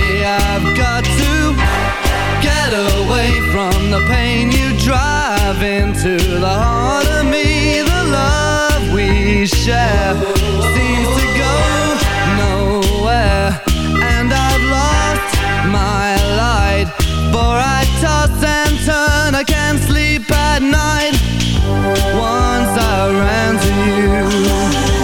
away, I've got to get away from the pain you drive into the heart of me. The love we share seems to go nowhere, and I've lost my light. For I toss and turn, I can't sleep at night. Once I ran to you.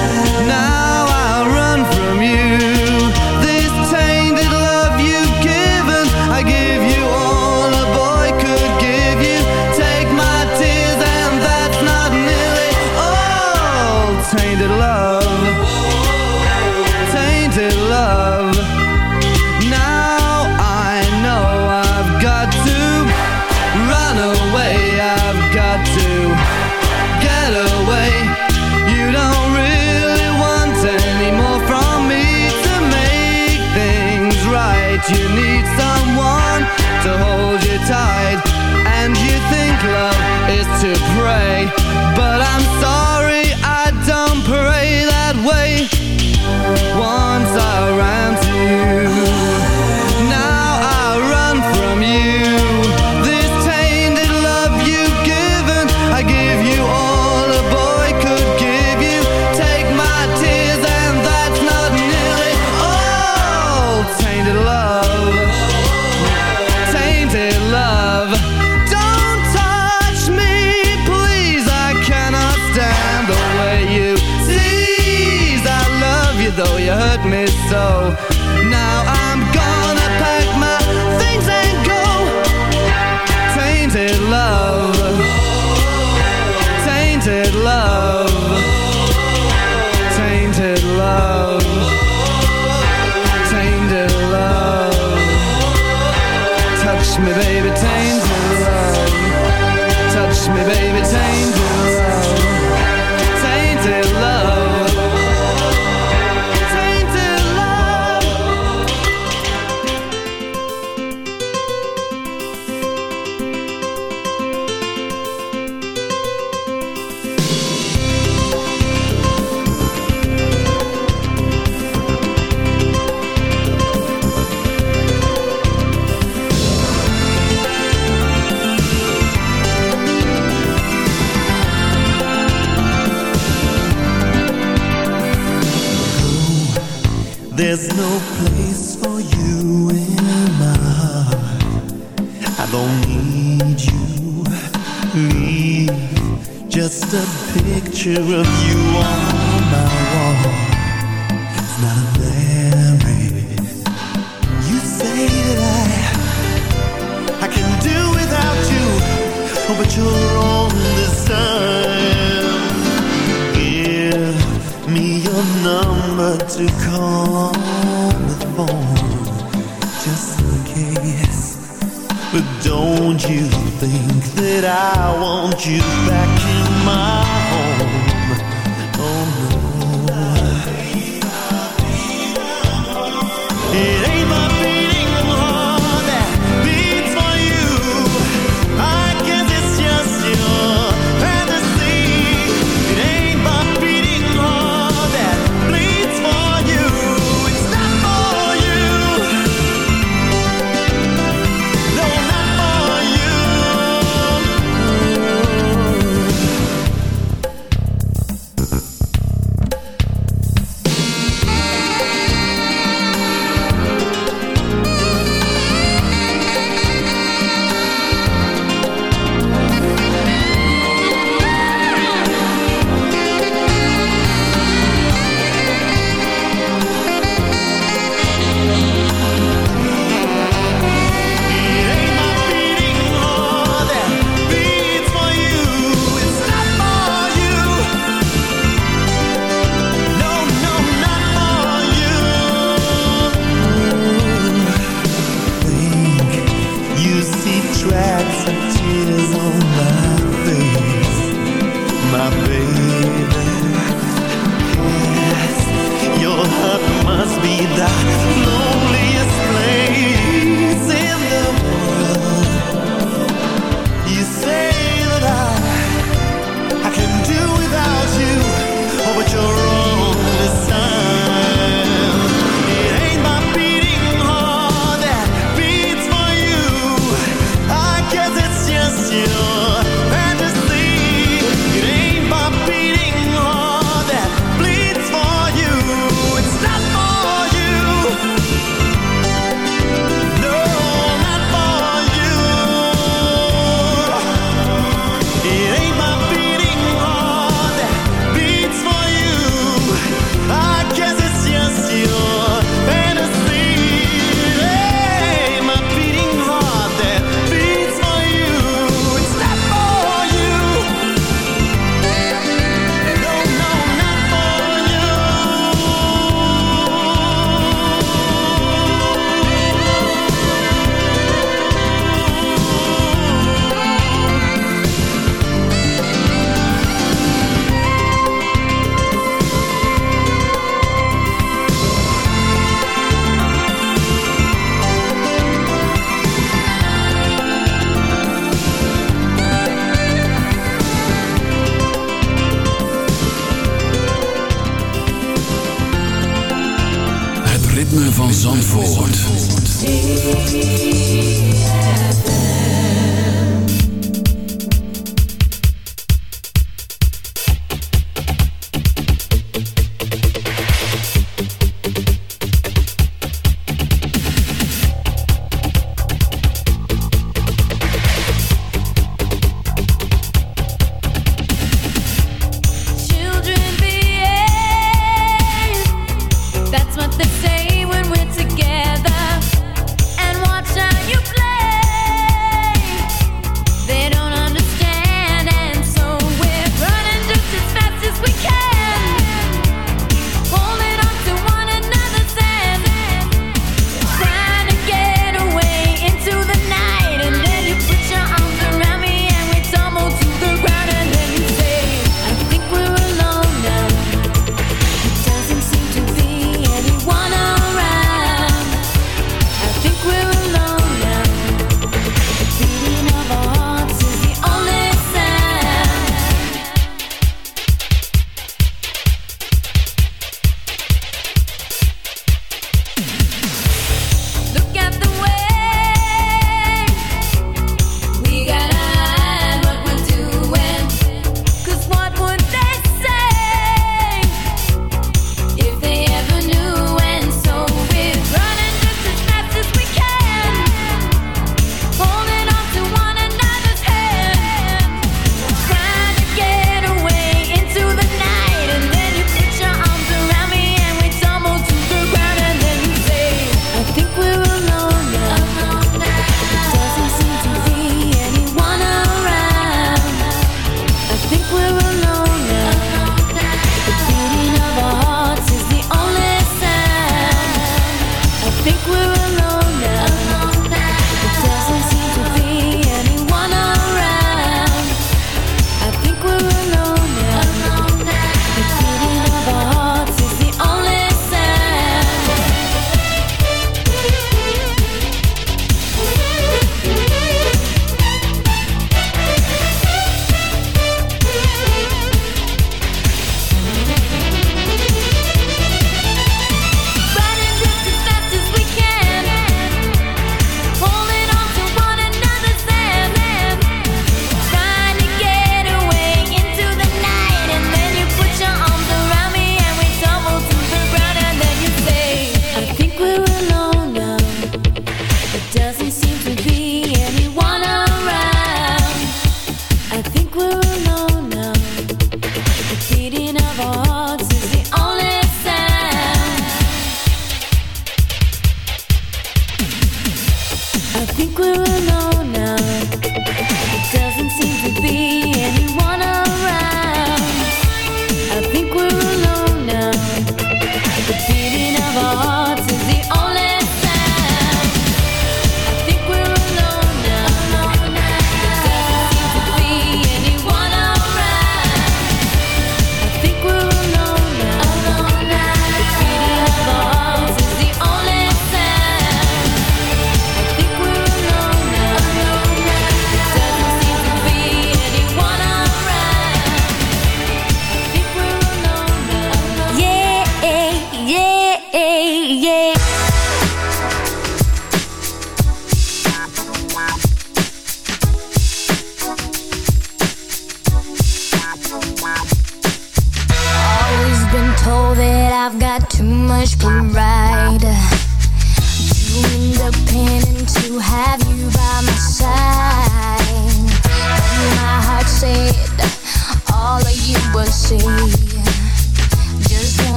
love.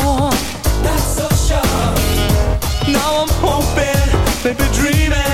Sure. Not so sure. Now I'm hoping, maybe dreaming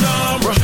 genre.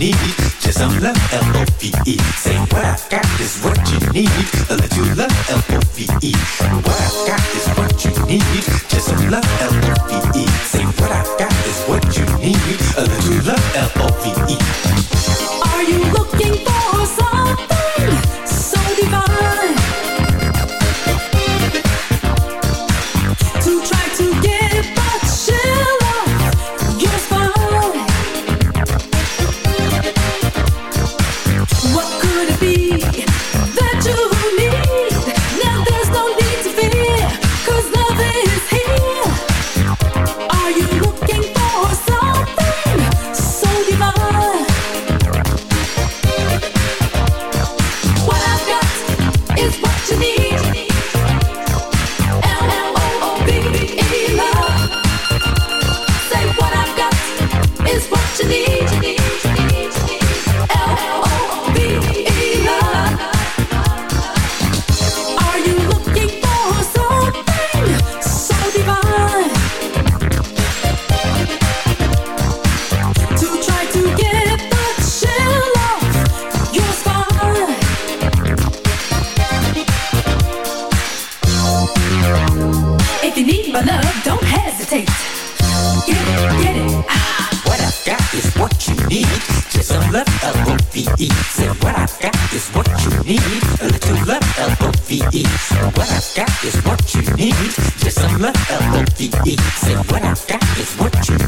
need. Just some love, L-O-V-E. Say what I've got is what you need. A little love, L-O-V-E. What I've got is what you need. Just some love, L-O-V-E. Say what I've got is what you need. A little love, L-O-V-E.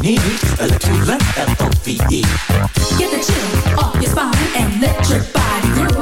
need electric, left L-O-V-E. Get the chill off your spine and let your body groove.